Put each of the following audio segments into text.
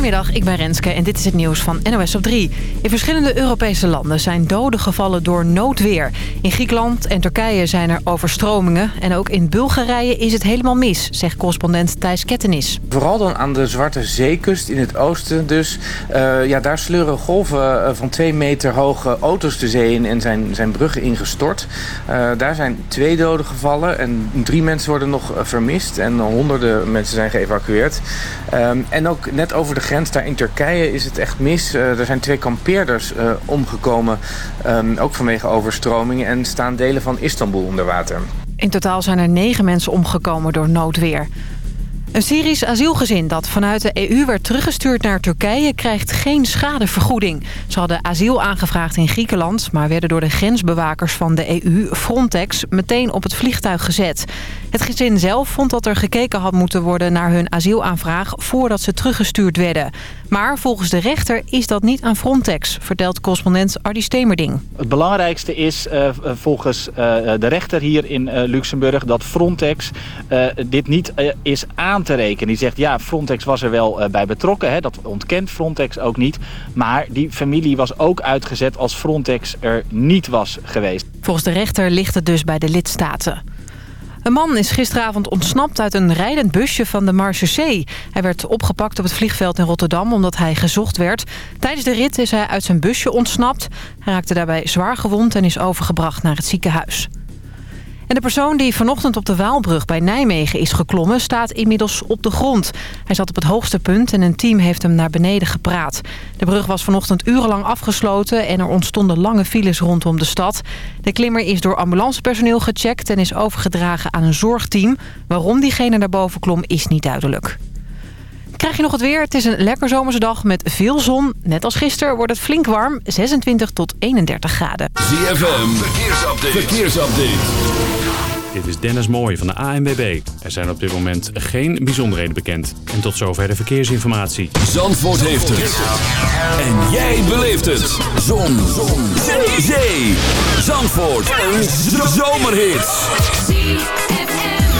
Goedemiddag, ik ben Renske en dit is het nieuws van NOS op 3. In verschillende Europese landen zijn doden gevallen door noodweer. In Griekenland en Turkije zijn er overstromingen. En ook in Bulgarije is het helemaal mis, zegt correspondent Thijs Kettenis. Vooral dan aan de Zwarte Zeekust in het oosten dus. Uh, ja, daar sleuren golven eh, van twee meter hoge auto's de zee in en zijn, zijn bruggen ingestort. Uh, daar zijn twee doden gevallen en drie mensen worden nog vermist. En honderden mensen zijn geëvacueerd. Um, en ook net over de grens daar in Turkije is het echt mis. Uh, er zijn twee kampeerders uh, omgekomen, um, ook vanwege overstromingen. En staan delen van Istanbul onder water. In totaal zijn er negen mensen omgekomen door noodweer. Een Syrisch asielgezin dat vanuit de EU werd teruggestuurd naar Turkije... krijgt geen schadevergoeding. Ze hadden asiel aangevraagd in Griekenland... maar werden door de grensbewakers van de EU, Frontex... meteen op het vliegtuig gezet. Het gezin zelf vond dat er gekeken had moeten worden... naar hun asielaanvraag voordat ze teruggestuurd werden. Maar volgens de rechter is dat niet aan Frontex... vertelt correspondent Ardi Stemerding. Het belangrijkste is uh, volgens uh, de rechter hier in uh, Luxemburg... dat Frontex dit niet is aan te rekenen. Die zegt, ja, Frontex was er wel bij betrokken. Hè? Dat ontkent Frontex ook niet. Maar die familie was ook uitgezet als Frontex er niet was geweest. Volgens de rechter ligt het dus bij de lidstaten. Een man is gisteravond ontsnapt uit een rijdend busje van de Marseillais. Hij werd opgepakt op het vliegveld in Rotterdam omdat hij gezocht werd. Tijdens de rit is hij uit zijn busje ontsnapt. Hij raakte daarbij zwaar gewond en is overgebracht naar het ziekenhuis. De persoon die vanochtend op de Waalbrug bij Nijmegen is geklommen... staat inmiddels op de grond. Hij zat op het hoogste punt en een team heeft hem naar beneden gepraat. De brug was vanochtend urenlang afgesloten... en er ontstonden lange files rondom de stad. De klimmer is door ambulancepersoneel gecheckt... en is overgedragen aan een zorgteam. Waarom diegene naar boven klom is niet duidelijk. Krijg je nog het weer? Het is een lekker zomerse dag met veel zon. Net als gisteren wordt het flink warm, 26 tot 31 graden. ZFM, verkeersupdate. verkeersupdate. Dit is Dennis Mooij van de ANWB. Er zijn op dit moment geen bijzonderheden bekend. En tot zover de verkeersinformatie. Zandvoort heeft het. En jij beleeft het. Zon. Zon. Zee. Zee. Zandvoort. Een zomerhit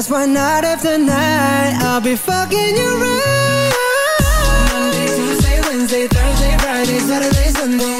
That's why night after night I'll be fucking you right Monday, Tuesday, Wednesday, Thursday, Friday, Saturday, Sunday.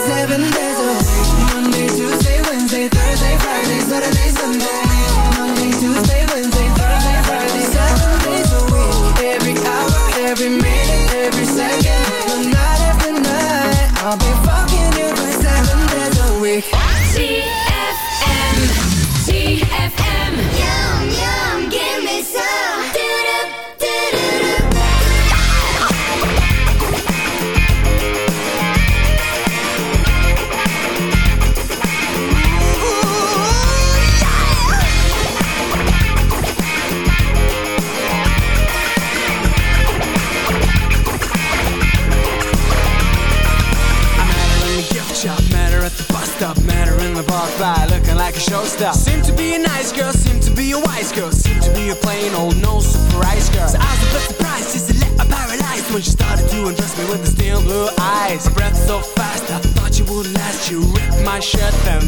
showstopper. Seem to be a nice girl, seem to be a wise girl, seem to be a plain old no surprise girl. So I was a bit surprised, just a little paralyzed when she started to undress me with the steel blue eyes. Her breath so fast, I thought you would last. You ripped my shirt, then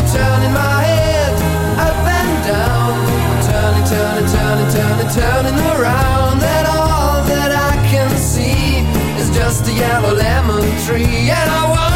I'm turning my head up and down. I'm turning, turning, turning, turning, turning around. And all that I can see Is just a yellow lemon tree. And I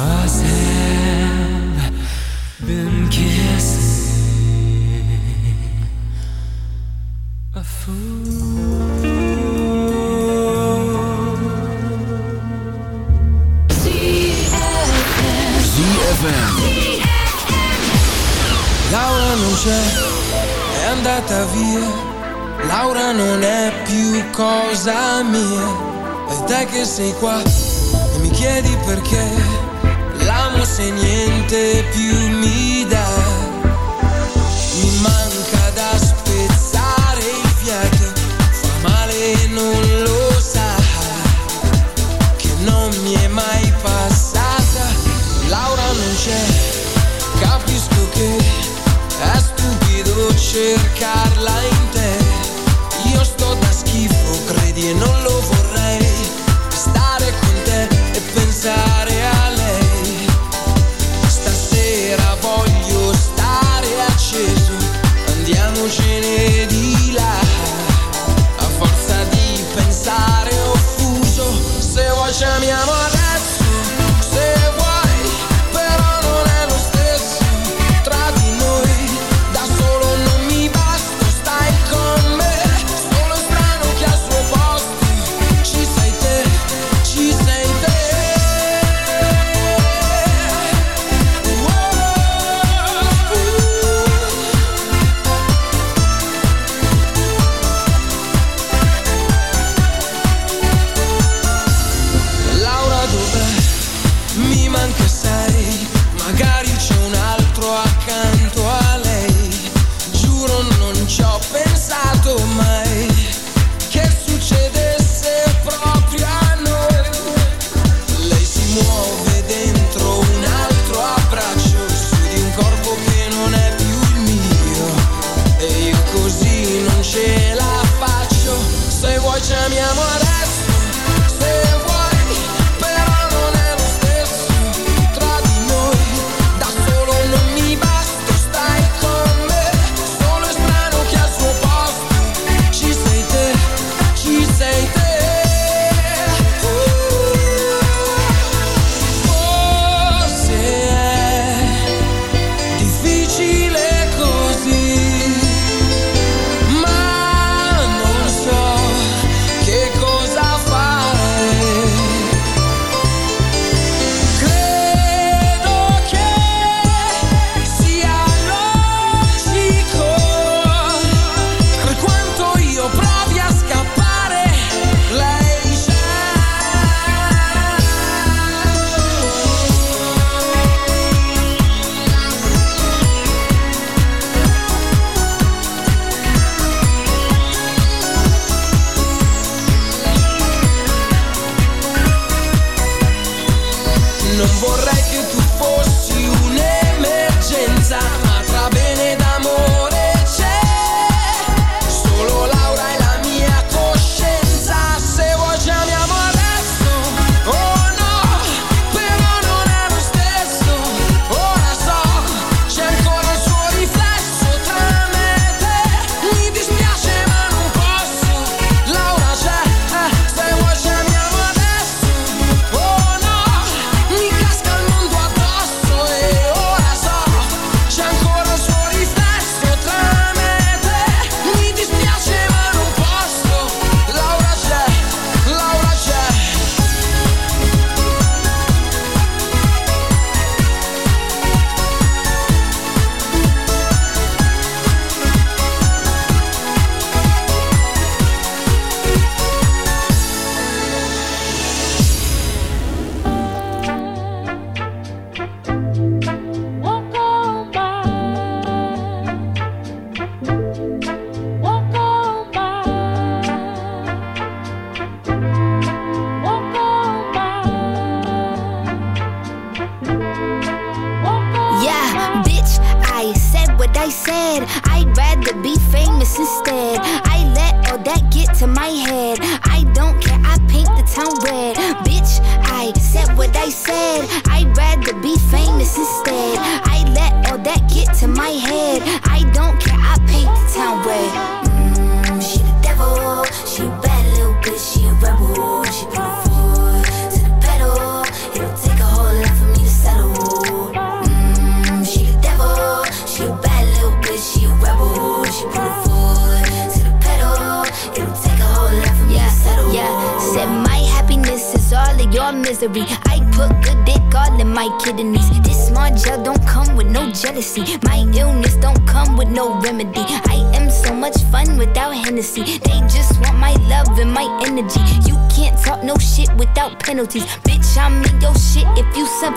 must have been kissing a fool. ZFM. Laura non c'è, è andata via. Laura non è più cosa mia. E te che sei qua e mi chiedi perché se niente più mi dà. Mi manca da spezzare il fiato, fa male e non lo sa, che non mi è mai passata. Laura non c'è, capisco che è stupido cercarla.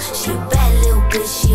She bad little bitch, she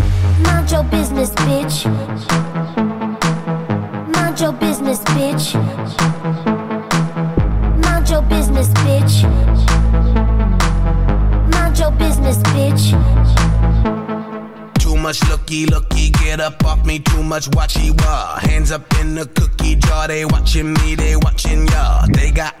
Mind your business, bitch. Mind your business, bitch. Mind your business, bitch. Mind your business, bitch. Too much looky, looky, get up off me. Too much watchy wah. Hands up in the cookie jar. They watching me, they watching y'all. They got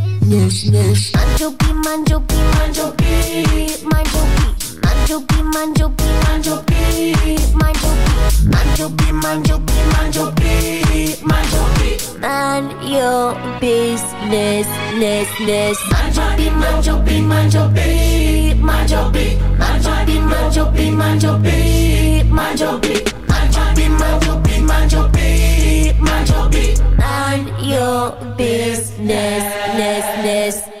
I should be manjobi, manjobi, manjobi, manjobi. Manjobi, manjobi, manjobi, manjobi. Manjobi, manjobi, manjobi, manjobi. Man to pay my job. And to be man to be man to pay my job. And your business, ness, ness. Manjobi, manjobi, manjobi, manjobi. Manjobi, manjobi, manjobi, manjobi. Manjobi, manjobi, manjobi, manjobi. Man your business, ness, ness. Bitch,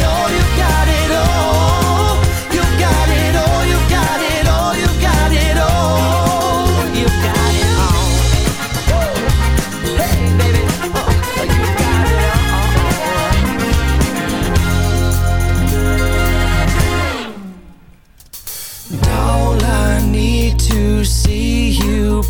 all,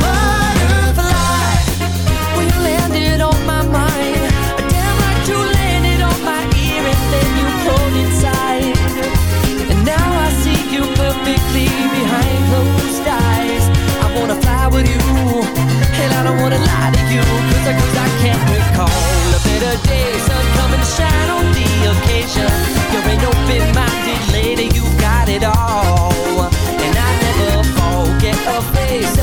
Butterfly, when you landed on my mind, damn like you landed on my ear and then you pulled inside. And now I see you perfectly behind closed eyes. I wanna fly with you, and I don't wanna lie to you, cause I, can't recall a better day, sun shine on the occasion. You're an open-minded lady, you got it all. And I never forget a face,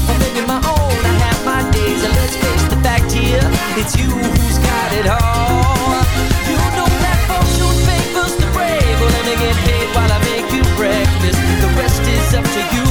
my own, I have my days, and let's face the fact here, it's you who's got it all. You know that fortune favors the brave, let me get paid while I make you breakfast. The rest is up to you,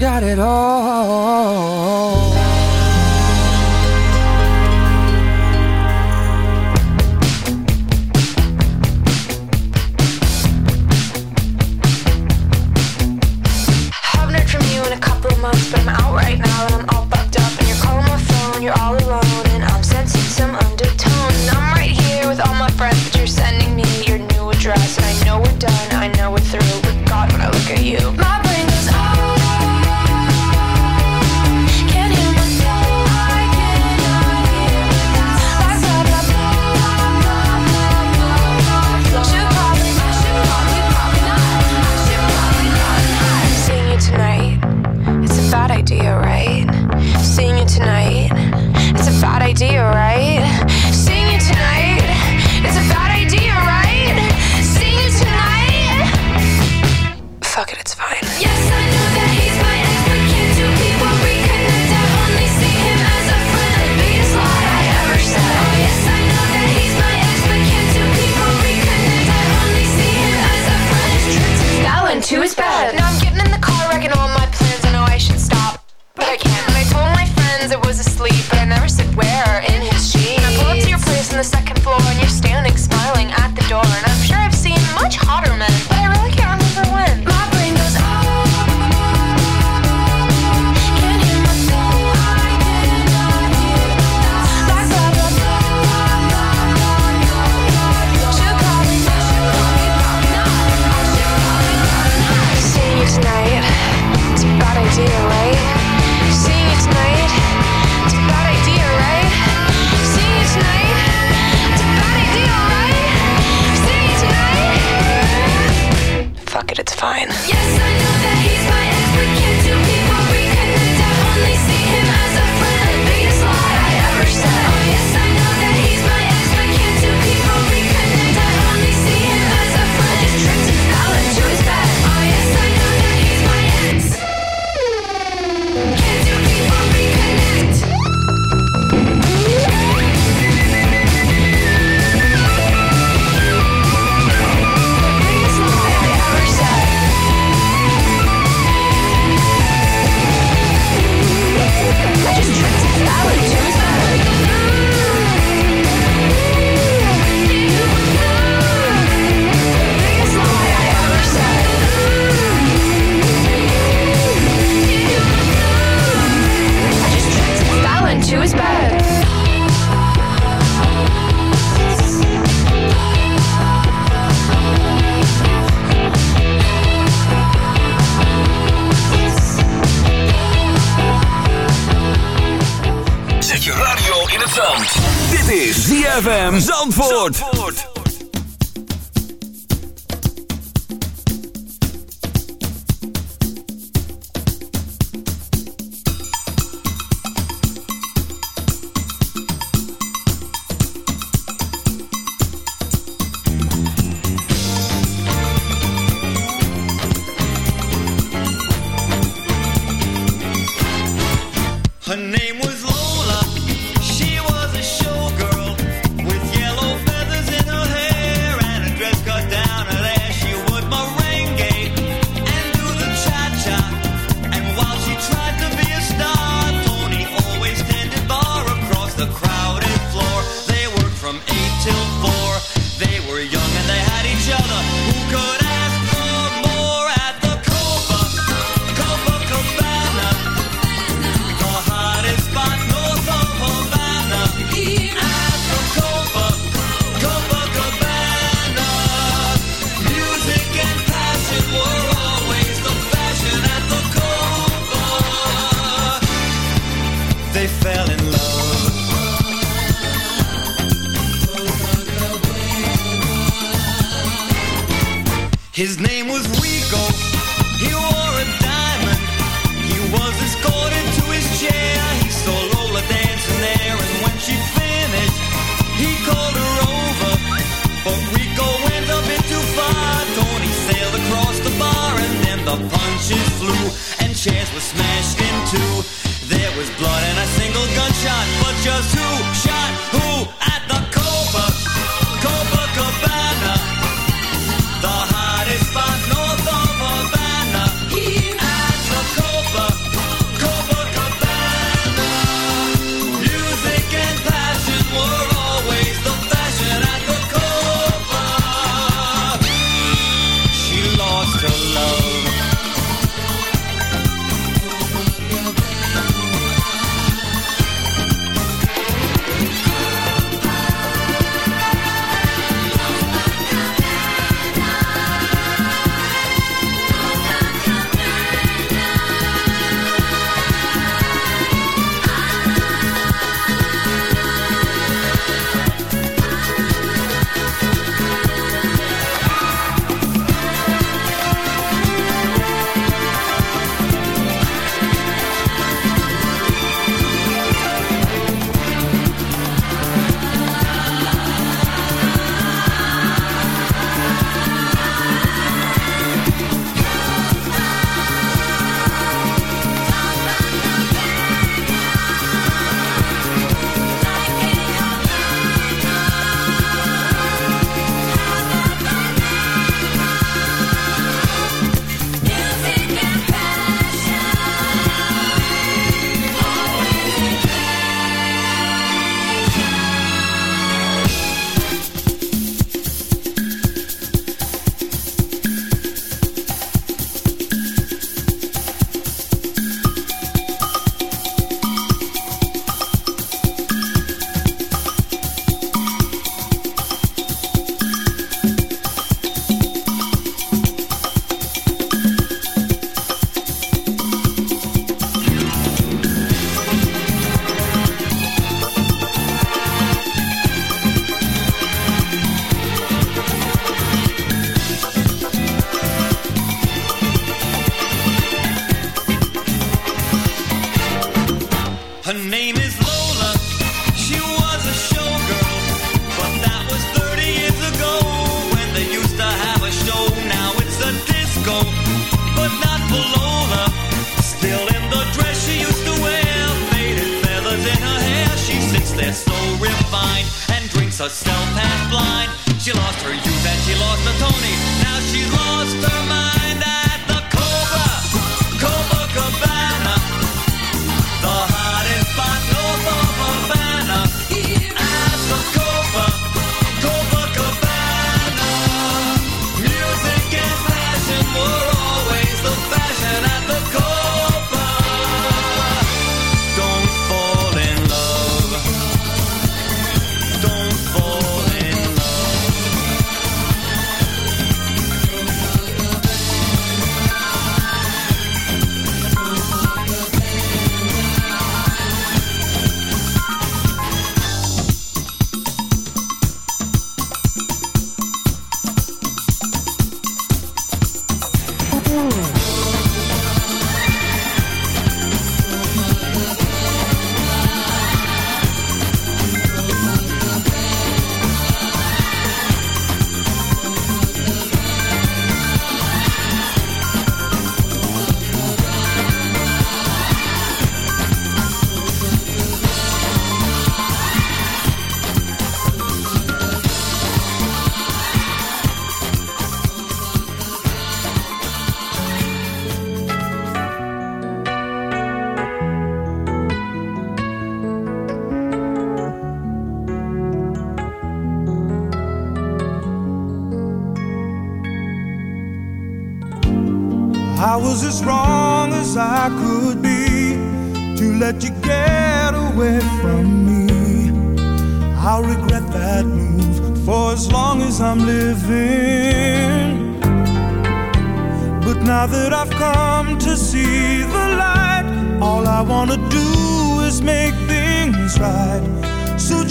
got it all.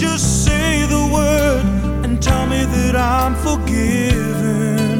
just say the word and tell me that I'm forgiven.